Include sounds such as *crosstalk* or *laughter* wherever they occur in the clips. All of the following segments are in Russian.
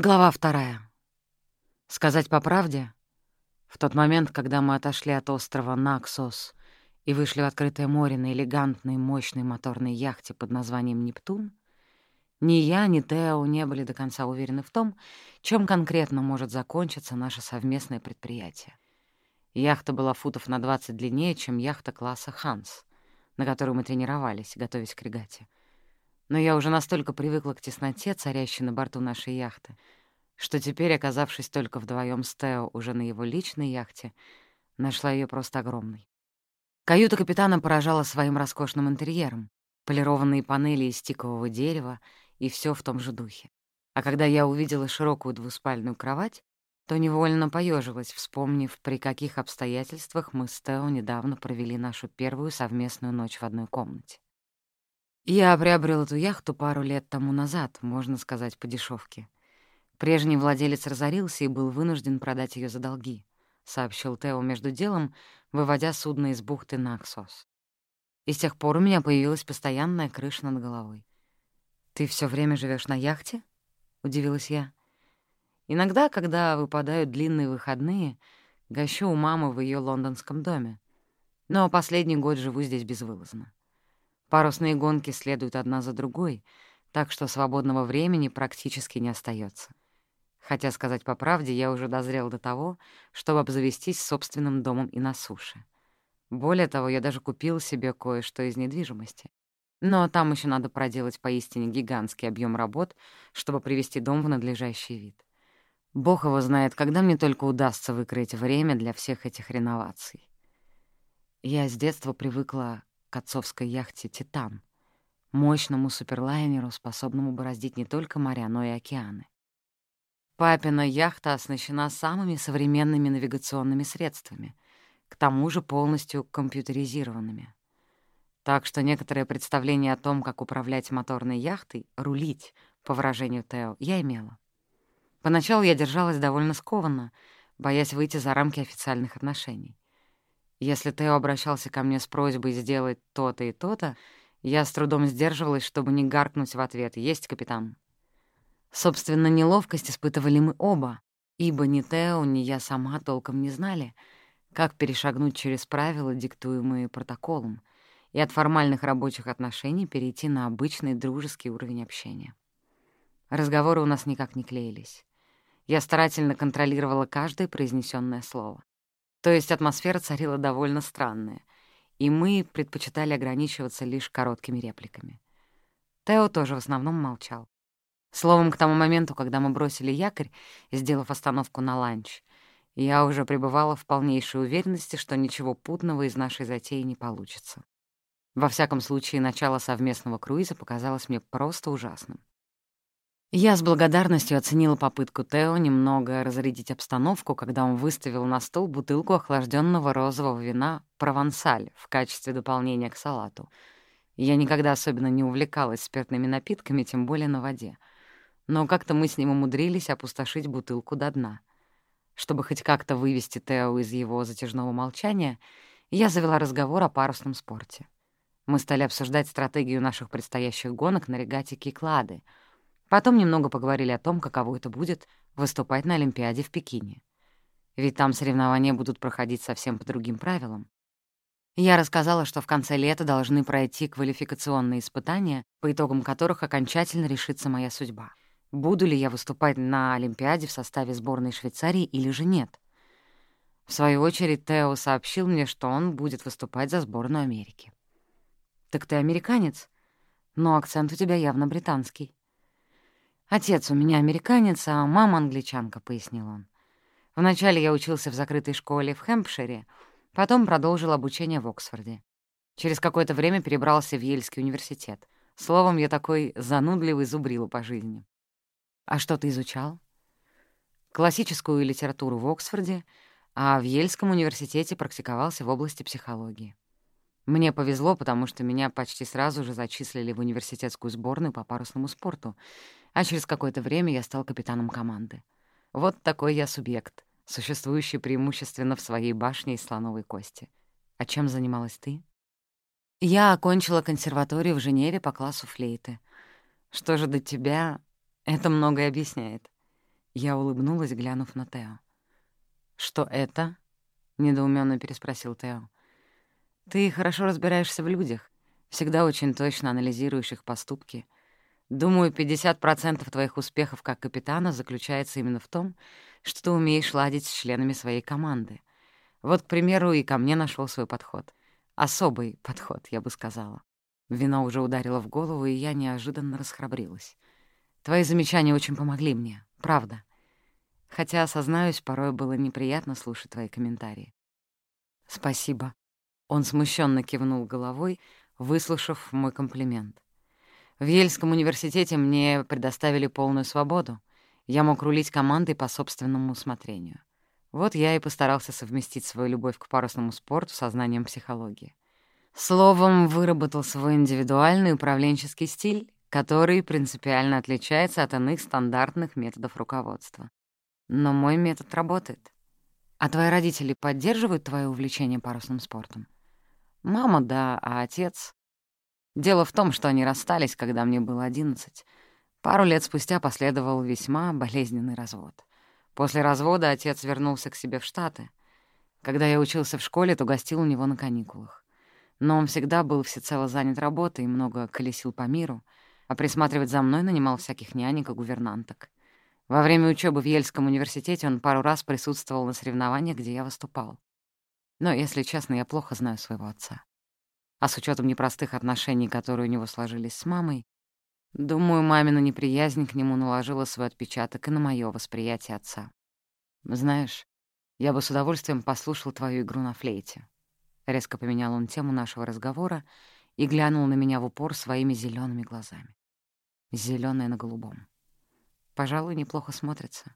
Глава вторая. Сказать по правде, в тот момент, когда мы отошли от острова Наксос и вышли в открытое море на элегантной, мощной моторной яхте под названием «Нептун», ни я, ни Тео не были до конца уверены в том, чем конкретно может закончиться наше совместное предприятие. Яхта была футов на 20 длиннее, чем яхта класса «Ханс», на которой мы тренировались, готовясь к регате но я уже настолько привыкла к тесноте, царящей на борту нашей яхты, что теперь, оказавшись только вдвоем с Тео уже на его личной яхте, нашла ее просто огромной. Каюта капитана поражала своим роскошным интерьером, полированные панели из тикового дерева и все в том же духе. А когда я увидела широкую двуспальную кровать, то невольно поежилась, вспомнив, при каких обстоятельствах мы с Тео недавно провели нашу первую совместную ночь в одной комнате. Я приобрел эту яхту пару лет тому назад, можно сказать, по дешевке. Прежний владелец разорился и был вынужден продать ее за долги, сообщил Тео между делом, выводя судно из бухты Наксос. И с тех пор у меня появилась постоянная крыша над головой. «Ты все время живешь на яхте?» — удивилась я. «Иногда, когда выпадают длинные выходные, гощу у мамы в ее лондонском доме. Но последний год живу здесь безвылазно. Парусные гонки следуют одна за другой, так что свободного времени практически не остается. Хотя, сказать по правде, я уже дозрел до того, чтобы обзавестись собственным домом и на суше. Более того, я даже купил себе кое-что из недвижимости. Но там еще надо проделать поистине гигантский объем работ, чтобы привести дом в надлежащий вид. Бог его знает, когда мне только удастся выкроить время для всех этих реноваций. Я с детства привыкла к отцовской яхте «Титан», мощному суперлайнеру, способному бороздить не только моря, но и океаны. Папина яхта оснащена самыми современными навигационными средствами, к тому же полностью компьютеризированными. Так что некоторое представление о том, как управлять моторной яхтой, рулить, по выражению Тео, я имела. Поначалу я держалась довольно скованно, боясь выйти за рамки официальных отношений. Если Тео обращался ко мне с просьбой сделать то-то и то-то, я с трудом сдерживалась, чтобы не гаркнуть в ответ «Есть, капитан». Собственно, неловкость испытывали мы оба, ибо ни Тео, ни я сама толком не знали, как перешагнуть через правила, диктуемые протоколом, и от формальных рабочих отношений перейти на обычный дружеский уровень общения. Разговоры у нас никак не клеились. Я старательно контролировала каждое произнесенное слово. То есть атмосфера царила довольно странная, и мы предпочитали ограничиваться лишь короткими репликами. Тео тоже в основном молчал. Словом, к тому моменту, когда мы бросили якорь, сделав остановку на ланч, я уже пребывала в полнейшей уверенности, что ничего путного из нашей затеи не получится. Во всяком случае, начало совместного круиза показалось мне просто ужасным. Я с благодарностью оценила попытку Тео немного разрядить обстановку, когда он выставил на стол бутылку охлажденного розового вина «Провансаль» в качестве дополнения к салату. Я никогда особенно не увлекалась спиртными напитками, тем более на воде. Но как-то мы с ним умудрились опустошить бутылку до дна. Чтобы хоть как-то вывести Тео из его затяжного молчания, я завела разговор о парусном спорте. Мы стали обсуждать стратегию наших предстоящих гонок на регате Киклады — Потом немного поговорили о том, каково это будет выступать на Олимпиаде в Пекине. Ведь там соревнования будут проходить совсем по другим правилам. Я рассказала, что в конце лета должны пройти квалификационные испытания, по итогам которых окончательно решится моя судьба. Буду ли я выступать на Олимпиаде в составе сборной Швейцарии или же нет? В свою очередь Тео сообщил мне, что он будет выступать за сборную Америки. «Так ты американец, но акцент у тебя явно британский». «Отец у меня американец, а мама англичанка», — пояснил он. «Вначале я учился в закрытой школе в Хэмпшире, потом продолжил обучение в Оксфорде. Через какое-то время перебрался в Ельский университет. Словом, я такой занудливый зубрил по жизни». «А что ты изучал?» «Классическую литературу в Оксфорде, а в Ельском университете практиковался в области психологии. Мне повезло, потому что меня почти сразу же зачислили в университетскую сборную по парусному спорту, а через какое-то время я стал капитаном команды. Вот такой я субъект, существующий преимущественно в своей башне из слоновой кости. А чем занималась ты? Я окончила консерваторию в Женеве по классу флейты. Что же до тебя, это многое объясняет. Я улыбнулась, глянув на Тео. «Что это?» — недоуменно переспросил Тео. «Ты хорошо разбираешься в людях, всегда очень точно анализируешь их поступки. Думаю, 50% твоих успехов как капитана заключается именно в том, что ты умеешь ладить с членами своей команды. Вот, к примеру, и ко мне нашел свой подход. Особый *laughs* подход, я бы сказала. Вино уже ударило в голову, и я неожиданно расхрабрилась. Твои замечания очень помогли мне, правда. Хотя, осознаюсь, порой было неприятно слушать твои комментарии. Спасибо. Он смущенно кивнул головой, выслушав мой комплимент. В Ельском университете мне предоставили полную свободу. Я мог рулить командой по собственному усмотрению. Вот я и постарался совместить свою любовь к парусному спорту со знанием психологии. Словом, выработал свой индивидуальный управленческий стиль, который принципиально отличается от иных стандартных методов руководства. Но мой метод работает. А твои родители поддерживают твое увлечение парусным спортом? Мама — да, а отец... Дело в том, что они расстались, когда мне было одиннадцать. Пару лет спустя последовал весьма болезненный развод. После развода отец вернулся к себе в Штаты. Когда я учился в школе, то гостил у него на каникулах. Но он всегда был всецело занят работой и много колесил по миру, а присматривать за мной нанимал всяких нянек и гувернанток. Во время учебы в Ельском университете он пару раз присутствовал на соревнованиях, где я выступал. Но, если честно, я плохо знаю своего отца. А с учетом непростых отношений, которые у него сложились с мамой, думаю, мамина неприязнь к нему наложила свой отпечаток и на мое восприятие отца. Знаешь, я бы с удовольствием послушал твою игру на флейте. Резко поменял он тему нашего разговора и глянул на меня в упор своими зелеными глазами. Зелёное на голубом пожалуй, неплохо смотрится.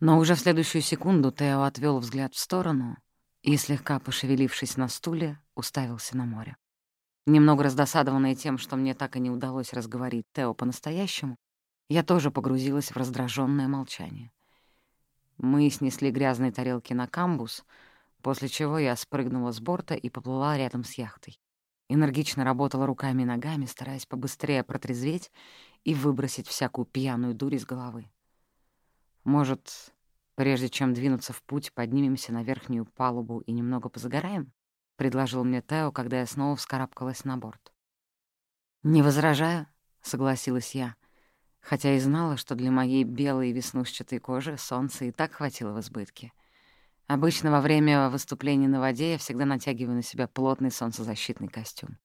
Но уже в следующую секунду Тео отвел взгляд в сторону и, слегка пошевелившись на стуле, уставился на море. Немного раздосадованная тем, что мне так и не удалось разговорить Тео по-настоящему, я тоже погрузилась в раздраженное молчание. Мы снесли грязные тарелки на камбус, после чего я спрыгнула с борта и поплыла рядом с яхтой. Энергично работала руками и ногами, стараясь побыстрее протрезветь и выбросить всякую пьяную дурь из головы. Может, прежде чем двинуться в путь, поднимемся на верхнюю палубу и немного позагораем? — предложил мне Тео, когда я снова вскарабкалась на борт. «Не возражаю», — согласилась я, хотя и знала, что для моей белой веснушчатой кожи солнца и так хватило в избытке. Обычно во время выступления на воде я всегда натягиваю на себя плотный солнцезащитный костюм.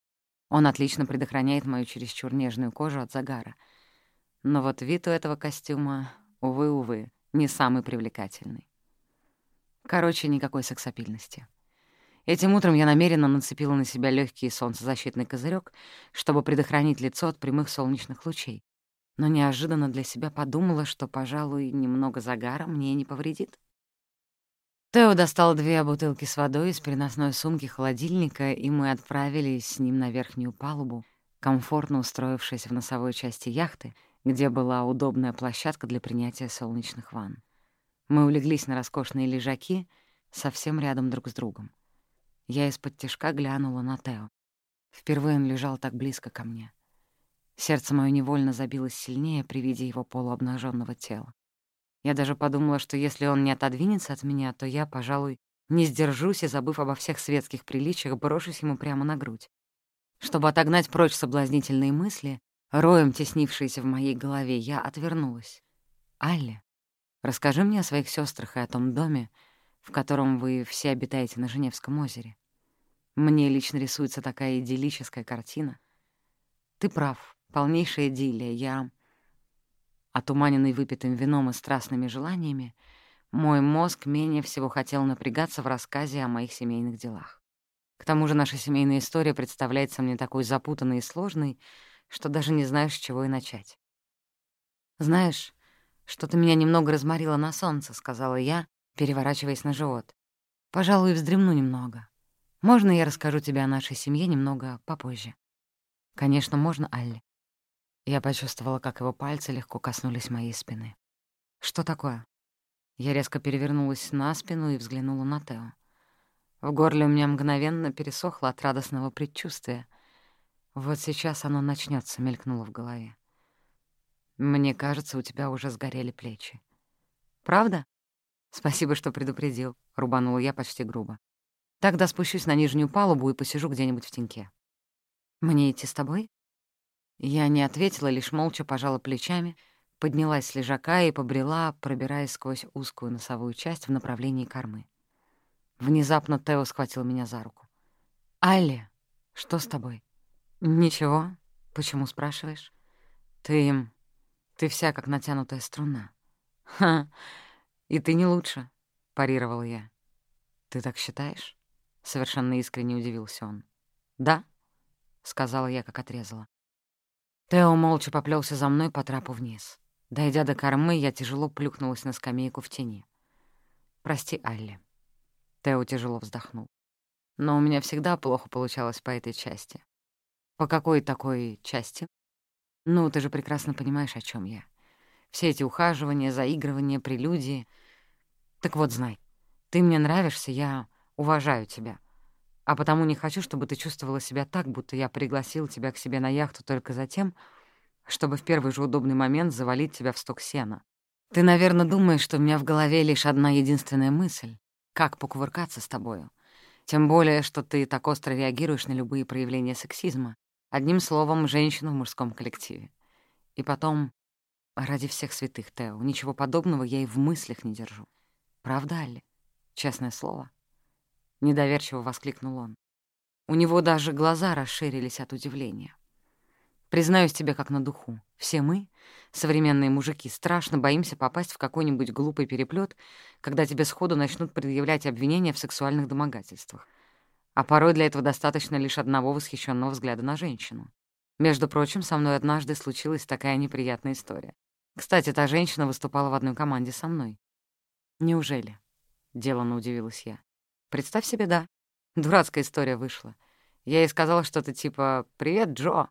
Он отлично предохраняет мою чересчур нежную кожу от загара — но вот вид у этого костюма, увы-увы, не самый привлекательный. Короче, никакой сексапильности. Этим утром я намеренно нацепила на себя легкий солнцезащитный козырек, чтобы предохранить лицо от прямых солнечных лучей, но неожиданно для себя подумала, что, пожалуй, немного загара мне не повредит. Тео достал две бутылки с водой из переносной сумки холодильника, и мы отправились с ним на верхнюю палубу, комфортно устроившись в носовой части яхты — где была удобная площадка для принятия солнечных ванн. Мы улеглись на роскошные лежаки совсем рядом друг с другом. Я из-под тяжка глянула на Тео. Впервые он лежал так близко ко мне. Сердце мое невольно забилось сильнее при виде его полуобнаженного тела. Я даже подумала, что если он не отодвинется от меня, то я, пожалуй, не сдержусь и, забыв обо всех светских приличиях, брошусь ему прямо на грудь. Чтобы отогнать прочь соблазнительные мысли, роем теснившиеся в моей голове, я отвернулась. «Алли, расскажи мне о своих сестрах и о том доме, в котором вы все обитаете на Женевском озере. Мне лично рисуется такая идиллическая картина. Ты прав, полнейшая идиллия. Я, отуманенный выпитым вином и страстными желаниями, мой мозг менее всего хотел напрягаться в рассказе о моих семейных делах. К тому же наша семейная история представляется мне такой запутанной и сложной, что даже не знаешь, с чего и начать. «Знаешь, что-то меня немного разморило на солнце», — сказала я, переворачиваясь на живот. «Пожалуй, вздремну немного. Можно я расскажу тебе о нашей семье немного попозже?» «Конечно, можно, Алли». Я почувствовала, как его пальцы легко коснулись моей спины. «Что такое?» Я резко перевернулась на спину и взглянула на Тео. В горле у меня мгновенно пересохло от радостного предчувствия — вот сейчас оно начнется, мелькнуло в голове. Мне кажется, у тебя уже сгорели плечи. Правда? Спасибо, что предупредил, — рубанула я почти грубо. Тогда спущусь на нижнюю палубу и посижу где-нибудь в теньке. Мне идти с тобой? Я не ответила, лишь молча пожала плечами, поднялась с лежака и побрела, пробираясь сквозь узкую носовую часть в направлении кормы. Внезапно Тео схватил меня за руку. «Алли, что с тобой?» «Ничего. Почему спрашиваешь?» «Ты... ты вся как натянутая струна». «Ха, и ты не лучше», — парировал я. «Ты так считаешь?» — совершенно искренне удивился он. «Да», — сказала я, как отрезала. Тео молча поплелся за мной по трапу вниз. Дойдя до кормы, я тяжело плюхнулась на скамейку в тени. «Прости, Алли». Тео тяжело вздохнул. «Но у меня всегда плохо получалось по этой части». «По какой такой части?» «Ну, ты же прекрасно понимаешь, о чем я. Все эти ухаживания, заигрывания, прелюдии. Так вот, знай, ты мне нравишься, я уважаю тебя. А потому не хочу, чтобы ты чувствовала себя так, будто я пригласил тебя к себе на яхту только за тем, чтобы в первый же удобный момент завалить тебя в сток сена. Ты, наверное, думаешь, что у меня в голове лишь одна единственная мысль — как покувыркаться с тобою. Тем более, что ты так остро реагируешь на любые проявления сексизма. Одним словом, женщина в мужском коллективе. И потом, ради всех святых, Тео, ничего подобного я и в мыслях не держу. Правда, Алли? Честное слово. Недоверчиво воскликнул он. У него даже глаза расширились от удивления. Признаюсь тебе как на духу. Все мы, современные мужики, страшно боимся попасть в какой-нибудь глупый переплет, когда тебе сходу начнут предъявлять обвинения в сексуальных домогательствах. А порой для этого достаточно лишь одного восхищенного взгляда на женщину. Между прочим, со мной однажды случилась такая неприятная история. Кстати, та женщина выступала в одной команде со мной. «Неужели?» — деланно удивилась я. «Представь себе, да. Дурацкая история вышла. Я ей сказала что-то типа «Привет, Джо.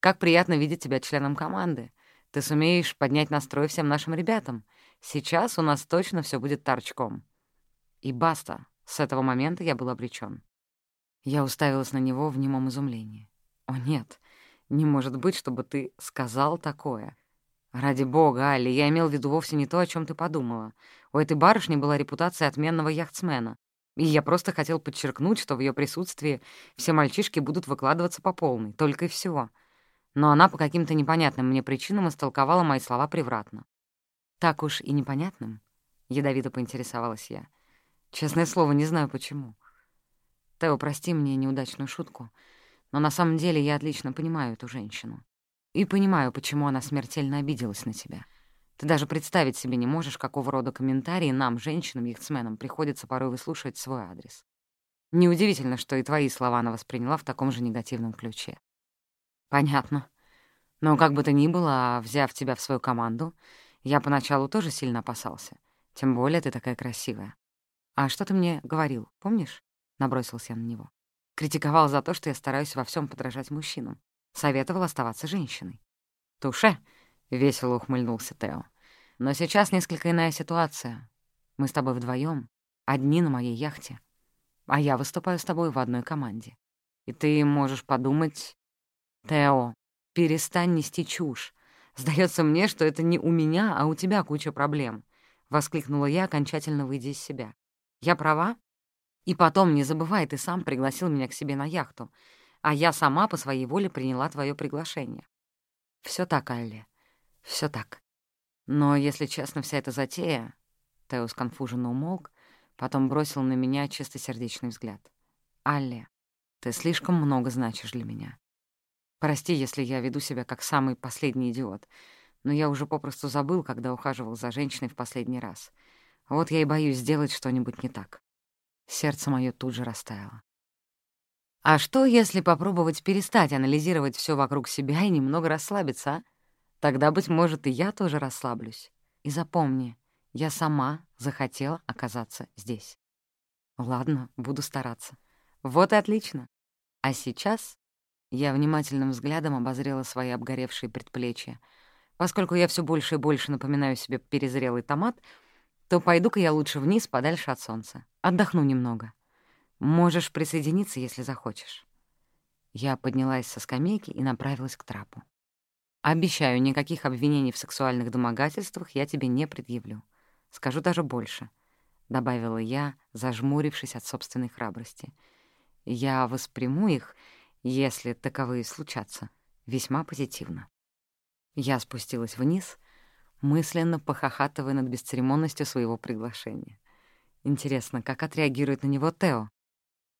Как приятно видеть тебя членом команды. Ты сумеешь поднять настрой всем нашим ребятам. Сейчас у нас точно все будет торчком». И баста. С этого момента я был обречен. Я уставилась на него в немом изумлении. «О, нет, не может быть, чтобы ты сказал такое. Ради бога, Али, я имел в виду вовсе не то, о чем ты подумала. У этой барышни была репутация отменного яхтсмена. И я просто хотел подчеркнуть, что в ее присутствии все мальчишки будут выкладываться по полной, только и всего. Но она по каким-то непонятным мне причинам истолковала мои слова превратно. «Так уж и непонятным?» — ядовито поинтересовалась я. «Честное слово, не знаю почему. Тео, прости мне неудачную шутку, но на самом деле я отлично понимаю эту женщину. И понимаю, почему она смертельно обиделась на тебя. Ты даже представить себе не можешь, какого рода комментарии нам, женщинам-яхтсменам, приходится порой выслушивать свой адрес. Неудивительно, что и твои слова она восприняла в таком же негативном ключе. Понятно. Но как бы то ни было, взяв тебя в свою команду, я поначалу тоже сильно опасался. Тем более ты такая красивая. А что ты мне говорил, помнишь? Набросился я на него. Критиковал за то, что я стараюсь во всем подражать мужчинам. Советовал оставаться женщиной. «Туше!» — весело ухмыльнулся Тео. «Но сейчас несколько иная ситуация. Мы с тобой вдвоем, одни на моей яхте. А я выступаю с тобой в одной команде. И ты можешь подумать... Тео, перестань нести чушь. Сдается мне, что это не у меня, а у тебя куча проблем», — воскликнула я, окончательно выйдя из себя. «Я права?» «И потом, не забывай, ты сам пригласил меня к себе на яхту а я сама по своей воле приняла твое приглашение. Все так, Алли, все так. Но, если честно, вся эта затея... Тео сконфуженно умолк, потом бросил на меня чистосердечный взгляд. «Алли, ты слишком много значишь для меня. Прости, если я веду себя как самый последний идиот, но я уже попросту забыл, когда ухаживал за женщиной в последний раз. Вот я и боюсь сделать что-нибудь не так». Сердце мое тут же растаяло. А что, если попробовать перестать анализировать все вокруг себя и немного расслабиться, а? Тогда, быть может, и я тоже расслаблюсь. И запомни, я сама захотела оказаться здесь. Ладно, буду стараться. Вот и отлично. А сейчас я внимательным взглядом обозрела свои обгоревшие предплечья. Поскольку я все больше и больше напоминаю себе перезрелый томат, то пойду-ка я лучше вниз, подальше от солнца. Отдохну немного. Можешь присоединиться, если захочешь». Я поднялась со скамейки и направилась к трапу. «Обещаю, никаких обвинений в сексуальных домогательствах я тебе не предъявлю», Скажу даже больше, — добавила я, зажмурившись от собственной храбрости. Я восприму их, если таковые случатся, весьма позитивно. Я спустилась вниз, мысленно похохатывая над бесцеремонностью своего приглашения. Интересно, как отреагирует на него Тео?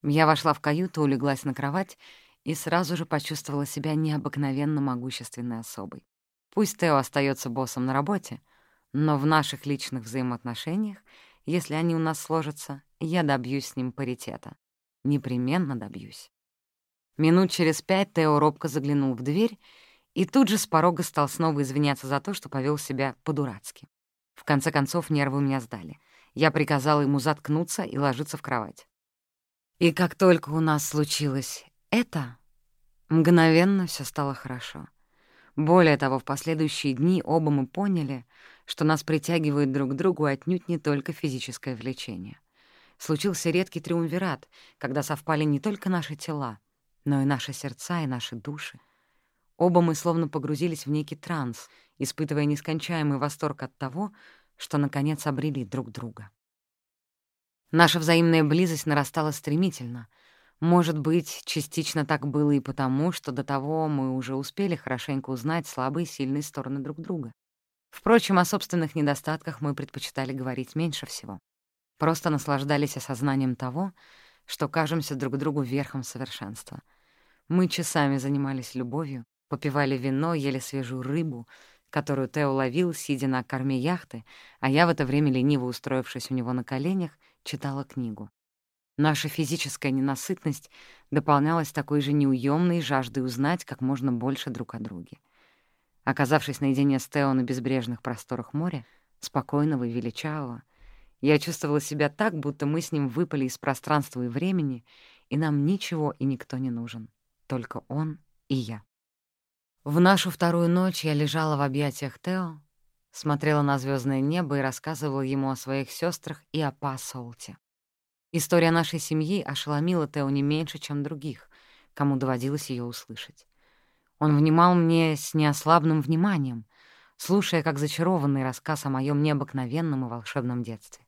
Я вошла в каюту, улеглась на кровать и сразу же почувствовала себя необыкновенно могущественной особой. Пусть Тео остается боссом на работе, но в наших личных взаимоотношениях, если они у нас сложатся, я добьюсь с ним паритета. Непременно добьюсь. Минут через пять Тео робко заглянул в дверь и тут же с порога стал снова извиняться за то, что повел себя по-дурацки. В конце концов, нервы у меня сдали. Я приказала ему заткнуться и ложиться в кровать. И как только у нас случилось это, мгновенно все стало хорошо. Более того, в последующие дни оба мы поняли, что нас притягивает друг к другу отнюдь не только физическое влечение. Случился редкий триумвират, когда совпали не только наши тела, но и наши сердца и наши души. Оба мы словно погрузились в некий транс, испытывая нескончаемый восторг от того, что, наконец, обрели друг друга. Наша взаимная близость нарастала стремительно — может быть, частично так было и потому, что до того мы уже успели хорошенько узнать слабые и сильные стороны друг друга. Впрочем, о собственных недостатках мы предпочитали говорить меньше всего. Просто наслаждались осознанием того, что кажемся друг другу верхом совершенства. Мы часами занимались любовью, попивали вино, ели свежую рыбу, которую Тео ловил, сидя на корме яхты, а я в это время, лениво устроившись у него на коленях, читала книгу. Наша физическая ненасытность дополнялась такой же неуемной жаждой узнать как можно больше друг о друге. Оказавшись наедине с Тео на безбрежных просторах моря, спокойного и величавого, я чувствовала себя так, будто мы с ним выпали из пространства и времени, и нам ничего и никто не нужен, только он и я. В нашу вторую ночь я лежала в объятиях Тео, смотрела на звездное небо и рассказывала ему о своих сестрах и о Па Солте. История нашей семьи ошеломила Тео не меньше, чем других, кому доводилось ее услышать. Он внимал мне с неослабным вниманием, слушая как зачарованный рассказ о моем необыкновенном и волшебном детстве.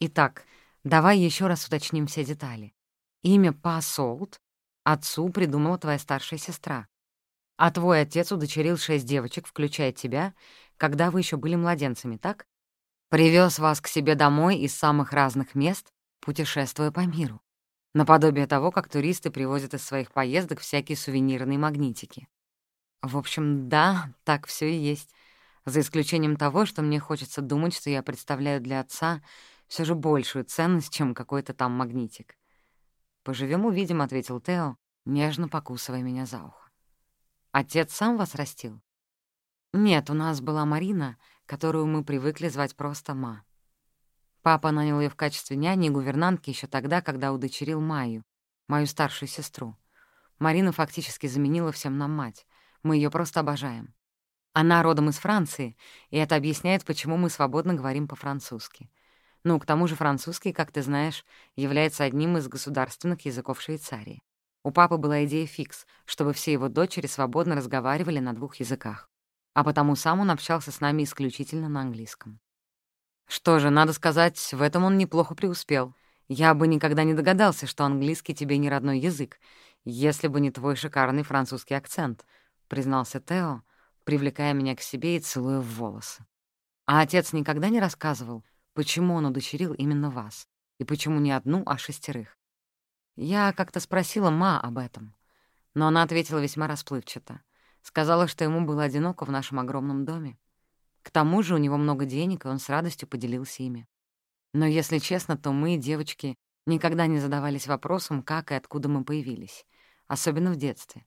Итак, давай еще раз уточним все детали. Имя Па Солт отцу придумала твоя старшая сестра, а твой отец удочерил шесть девочек, включая тебя, когда вы еще были младенцами, так? Привез вас к себе домой из самых разных мест путешествуя по миру, наподобие того, как туристы привозят из своих поездок всякие сувенирные магнитики. В общем, да, так все и есть, за исключением того, что мне хочется думать, что я представляю для отца все же большую ценность, чем какой-то там магнитик. «Поживем увидим», — ответил Тео, нежно покусывая меня за ухо. «Отец сам вас растил?» «Нет, у нас была Марина, которую мы привыкли звать просто Ма. Папа нанял ее в качестве няни и гувернантки еще тогда, когда удочерил Майю, мою старшую сестру. Марина фактически заменила всем нам мать. Мы ее просто обожаем. Она родом из Франции, и это объясняет, почему мы свободно говорим по-французски. Ну, к тому же французский, как ты знаешь, является одним из государственных языков Швейцарии. У папы была идея фикс, чтобы все его дочери свободно разговаривали на двух языках. А потому сам он общался с нами исключительно на английском. Что же, надо сказать, в этом он неплохо преуспел. Я бы никогда не догадался, что английский тебе не родной язык, если бы не твой шикарный французский акцент, — признался Тео, привлекая меня к себе и целуя в волосы. А отец никогда не рассказывал, почему он удочерил именно вас, и почему не одну, а шестерых. Я как-то спросила Ма об этом, но она ответила весьма расплывчато. Сказала, что ему было одиноко в нашем огромном доме. К тому же у него много денег, и он с радостью поделился ими. Но, если честно, то мы, девочки, никогда не задавались вопросом, как и откуда мы появились. Особенно в детстве.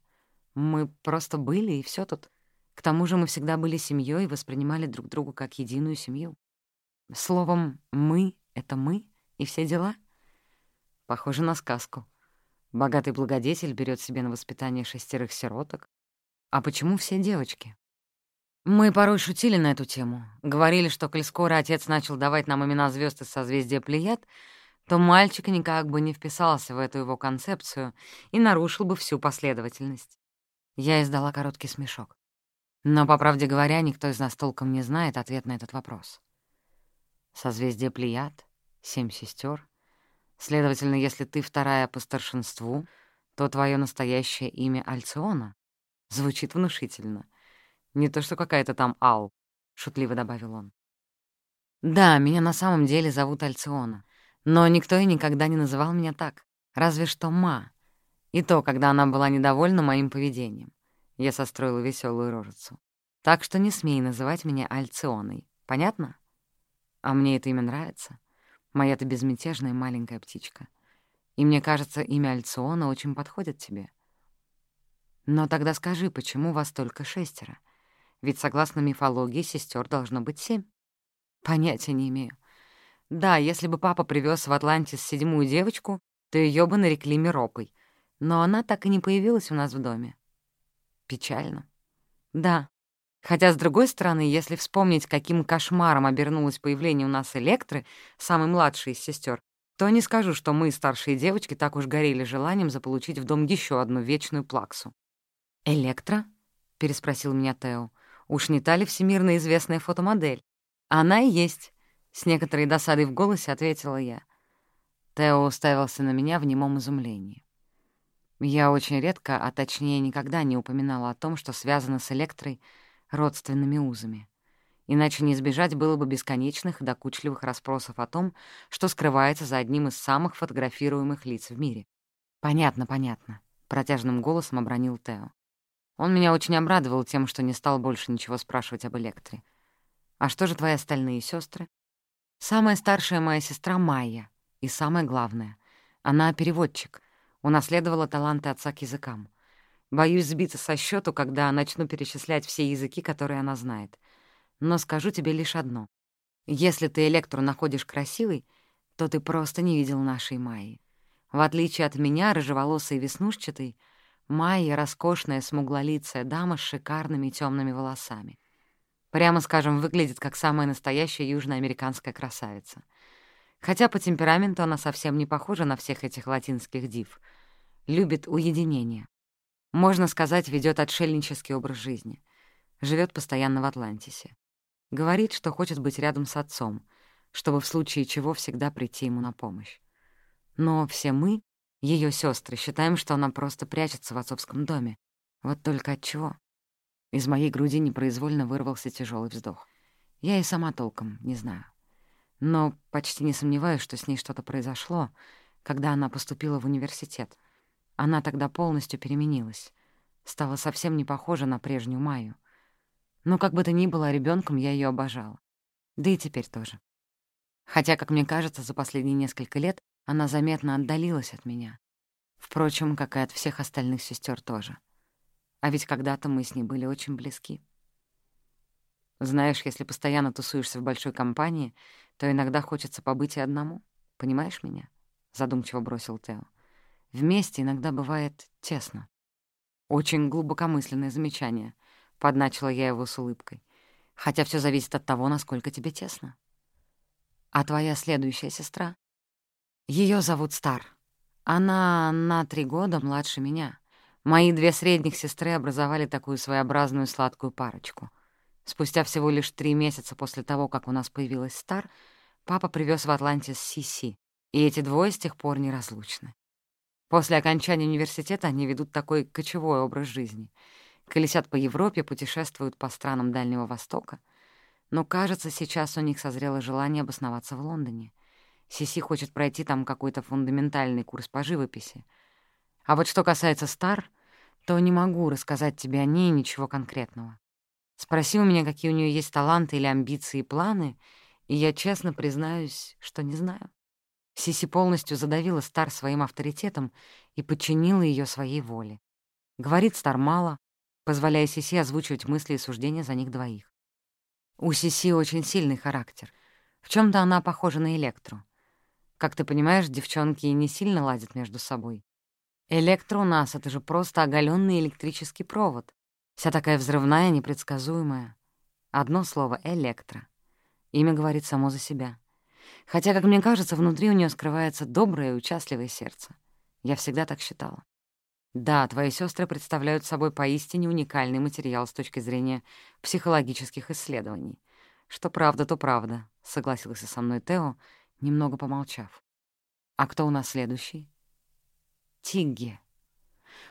Мы просто были, и все тут. К тому же мы всегда были семьей и воспринимали друг друга как единую семью. Словом, «мы» — это мы, и все дела. Похоже на сказку. Богатый благодетель берет себе на воспитание шестерых сироток. А почему все девочки? Мы порой шутили на эту тему. Говорили, что, коль скоро отец начал давать нам имена звезд из созвездия Плеяд, то мальчик никак бы не вписался в эту его концепцию и нарушил бы всю последовательность. Я издала короткий смешок. Но, по правде говоря, никто из нас толком не знает ответ на этот вопрос. Созвездие Плеяд, семь сестер. Следовательно, если ты вторая по старшинству, то твое настоящее имя Альциона. Звучит внушительно. Не то что какая-то там Ал, — шутливо добавил он. Да, меня на самом деле зовут Альциона, но никто и никогда не называл меня так, разве что Ма. И то, когда она была недовольна моим поведением. Я состроила веселую рожицу. Так что не смей называть меня Альционой. Понятно? А мне это имя нравится. Моя-то безмятежная маленькая птичка. И мне кажется, имя Альциона очень подходит тебе. Но тогда скажи, почему вас только шестеро? Ведь, согласно мифологии, сестер должно быть семь. Понятия не имею. Да, если бы папа привез в Атлантис седьмую девочку, то ее бы нарекли Миропой. Но она так и не появилась у нас в доме. Печально. Да. Хотя, с другой стороны, если вспомнить, каким кошмаром обернулось появление у нас Электры, самой младшей из сестер, то не скажу, что мы, старшие девочки, так уж горели желанием заполучить в дом еще одну вечную плаксу. «Электра?» — переспросил меня Тео. «Уж не та ли всемирно известная фотомодель?» «Она и есть», — с некоторой досадой в голосе ответила я. Тео уставился на меня в немом изумлении. Я очень редко, а точнее никогда не упоминала о том, что связано с Электрой родственными узами. Иначе не избежать было бы бесконечных и докучливых расспросов о том, что скрывается за одним из самых фотографируемых лиц в мире. «Понятно, понятно», — протяжным голосом обронил Тео. Он меня очень обрадовал тем, что не стал больше ничего спрашивать об Электре. А что же твои остальные сестры? Самая старшая моя сестра Майя. И самое главное, она переводчик. Унаследовала таланты отца к языкам. Боюсь сбиться со счету, когда начну перечислять все языки, которые она знает. Но скажу тебе лишь одно. Если ты Электру находишь красивой, то ты просто не видел нашей Майи. В отличие от меня, рыжеволосой и веснушчатой, Майя — роскошная смуглолицая дама с шикарными темными волосами. Прямо скажем, выглядит как самая настоящая южноамериканская красавица. Хотя по темпераменту она совсем не похожа на всех этих латинских див. Любит уединение. Можно сказать, ведет отшельнический образ жизни. Живет постоянно в Атлантисе. Говорит, что хочет быть рядом с отцом, чтобы в случае чего всегда прийти ему на помощь. Но все мы, ее сестры, считаем, что она просто прячется в отцовском доме. Вот только от чего? Из моей груди непроизвольно вырвался тяжелый вздох. Я и сама толком не знаю. Но почти не сомневаюсь, что с ней что-то произошло, когда она поступила в университет. Она тогда полностью переменилась. Стала совсем не похожа на прежнюю Майю. Но как бы то ни было, ребенком я ее обожала. Да и теперь тоже. Хотя, как мне кажется, за последние несколько лет она заметно отдалилась от меня. Впрочем, как и от всех остальных сестер тоже. А ведь когда-то мы с ней были очень близки. Знаешь, если постоянно тусуешься в большой компании, то иногда хочется побыть и одному. Понимаешь меня? Задумчиво бросил Тео. Вместе иногда бывает тесно. Очень глубокомысленное замечание. Подначила я его с улыбкой. Хотя все зависит от того, насколько тебе тесно. А твоя следующая сестра? Ее зовут Стар. Она на три года младше меня. Мои две средних сестры образовали такую своеобразную сладкую парочку. Спустя всего лишь три месяца после того, как у нас появилась Стар, папа привез в Атлантис Сиси, и эти двое с тех пор неразлучны. После окончания университета они ведут такой кочевой образ жизни. Колесят по Европе, путешествуют по странам Дальнего Востока. Но, кажется, сейчас у них созрело желание обосноваться в Лондоне. Сиси хочет пройти там какой-то фундаментальный курс по живописи. А вот что касается Стар, то не могу рассказать тебе о ней ничего конкретного. Спроси у меня, какие у нее есть таланты или амбиции и планы, и я честно признаюсь, что не знаю. Сиси полностью задавила Стар своим авторитетом и подчинила ее своей воле. Говорит Стар мало, позволяя Сиси озвучивать мысли и суждения за них двоих. У Сиси очень сильный характер. В чем то она похожа на Электру. Как ты понимаешь, девчонки не сильно ладят между собой. Электро у нас — это же просто оголенный электрический провод. Вся такая взрывная, непредсказуемая. Одно слово — электро. Имя говорит само за себя. Хотя, как мне кажется, внутри у нее скрывается доброе и участливое сердце. Я всегда так считала. Да, твои сестры представляют собой поистине уникальный материал с точки зрения психологических исследований. «Что правда, то правда», — согласился со мной Тео, немного помолчав. «А кто у нас следующий?» «Тигги».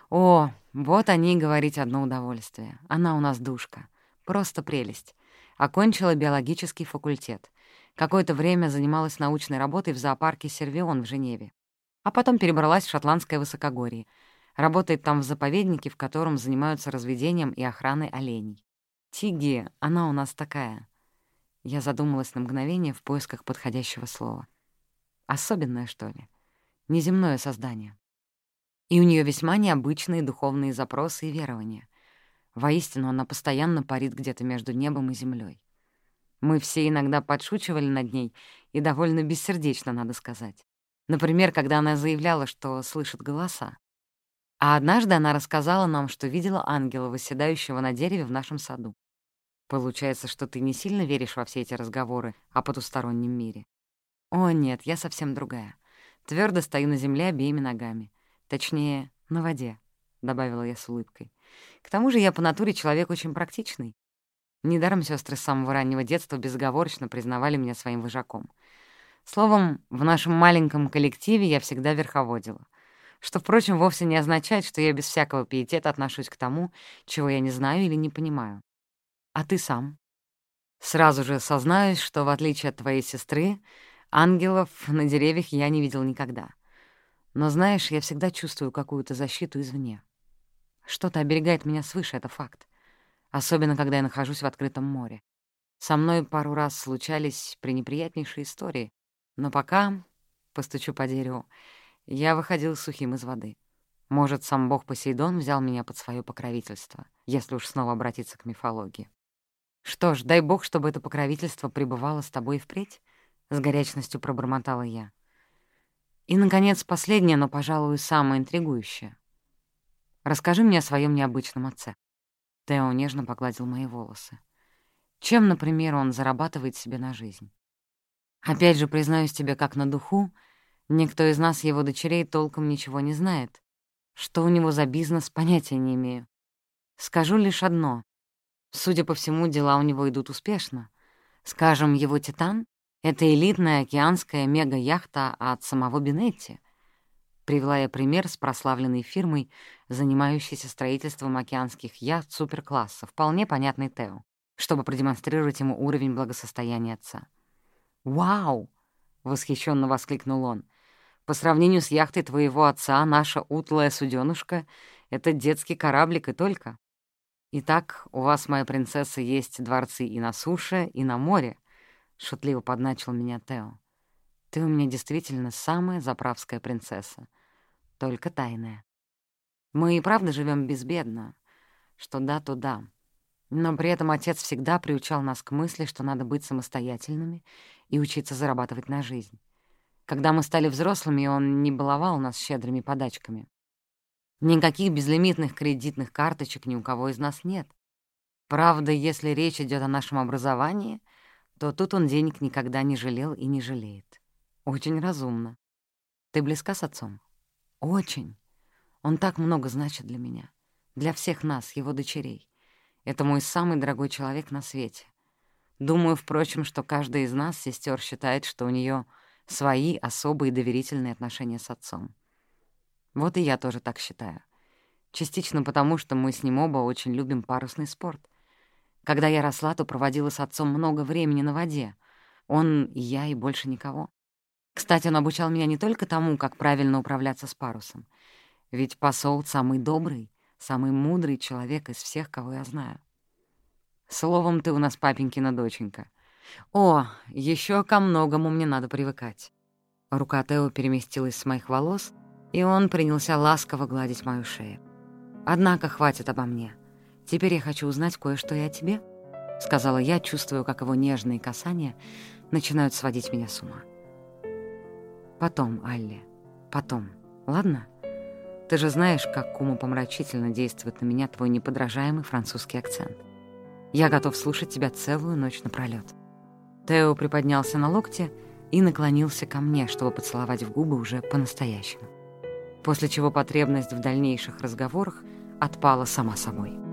«О, вот о ней говорить одно удовольствие. Она у нас душка. Просто прелесть. Окончила биологический факультет. Какое-то время занималась научной работой в зоопарке «Сервион» в Женеве. А потом перебралась в шотландское высокогорье. Работает там в заповеднике, в котором занимаются разведением и охраной оленей. Тигги, она у нас такая. Я задумалась на мгновение в поисках подходящего слова. Особенное, что ли? Неземное создание. И у нее весьма необычные духовные запросы и верования. Воистину, она постоянно парит где-то между небом и землей. Мы все иногда подшучивали над ней, и довольно бессердечно, надо сказать. Например, когда она заявляла, что слышит голоса. А однажды она рассказала нам, что видела ангела, восседающего на дереве в нашем саду. Получается, что ты не сильно веришь во все эти разговоры о потустороннем мире. О, нет, я совсем другая. Твердо стою на земле обеими ногами. Точнее, на воде, — добавила я с улыбкой. К тому же я по натуре человек очень практичный. Недаром сестры с самого раннего детства безоговорочно признавали меня своим вожаком. Словом, в нашем маленьком коллективе я всегда верховодила — что, впрочем, вовсе не означает, что я без всякого пиетета отношусь к тому, чего я не знаю или не понимаю. А ты сам? Сразу же сознаюсь, что, в отличие от твоей сестры, ангелов на деревьях я не видел никогда. Но, знаешь, я всегда чувствую какую-то защиту извне. Что-то оберегает меня свыше, это факт. Особенно, когда я нахожусь в открытом море. Со мной пару раз случались пренеприятнейшие истории, но пока, постучу по дереву, я выходил сухим из воды. Может, сам бог Посейдон взял меня под свое покровительство, если уж снова обратиться к мифологии. Что ж, дай бог, чтобы это покровительство пребывало с тобой впредь, — с горячностью пробормотала я. И, наконец, последнее, но, пожалуй, самое интригующее. Расскажи мне о своем необычном отце. Тео нежно погладил мои волосы. Чем, например, он зарабатывает себе на жизнь? Опять же, признаюсь тебе как на духу, — Никто из нас, его дочерей, толком ничего не знает. Что у него за бизнес, понятия не имею. Скажу лишь одно. Судя по всему, дела у него идут успешно. Скажем, его «Титан» — это элитная океанская мега-яхта от самого Бенетти. Привела я пример с прославленной фирмой, занимающейся строительством океанских яхт суперкласса, вполне понятный Тео, чтобы продемонстрировать ему уровень благосостояния отца. «Вау!» — восхищенно воскликнул он. По сравнению с яхтой твоего отца, наша утлая суденушка — это детский кораблик и только. Итак, у вас, моя принцесса, есть дворцы и на суше, и на море, — шутливо подначил меня Тео. Ты у меня действительно самая заправская принцесса, только тайная. Мы и правда живем безбедно, что да, то да. Но при этом отец всегда приучал нас к мысли, что надо быть самостоятельными и учиться зарабатывать на жизнь. Когда мы стали взрослыми, он не баловал нас щедрыми подачками. Никаких безлимитных кредитных карточек ни у кого из нас нет. Правда, если речь идет о нашем образовании, то тут он денег никогда не жалел и не жалеет. Очень разумно. Ты близка с отцом? Очень. Он так много значит для меня. Для всех нас, его дочерей. Это мой самый дорогой человек на свете. Думаю, впрочем, что каждая из нас, сестер, считает, что у нее свои особые доверительные отношения с отцом. Вот и я тоже так считаю. Частично потому, что мы с ним оба очень любим парусный спорт. Когда я росла, то проводила с отцом много времени на воде. Он и я, и больше никого. Кстати, он обучал меня не только тому, как правильно управляться с парусом. Ведь посол — самый добрый, самый мудрый человек из всех, кого я знаю. Словом, ты у нас папенькина доченька. О, еще ко многому мне надо привыкать. Рука Тео переместилась с моих волос, и он принялся ласково гладить мою шею. «Однако хватит обо мне. Теперь я хочу узнать кое-что и о тебе», — сказала я, чувствую, как его нежные касания начинают сводить меня с ума. «Потом, Алли, потом, ладно? Ты же знаешь, как умопомрачительно действует на меня твой неподражаемый французский акцент. Я готов слушать тебя целую ночь напролёт». Тео приподнялся на локте и наклонился ко мне, чтобы поцеловать в губы уже по-настоящему. После чего потребность в дальнейших разговорах отпала сама собой.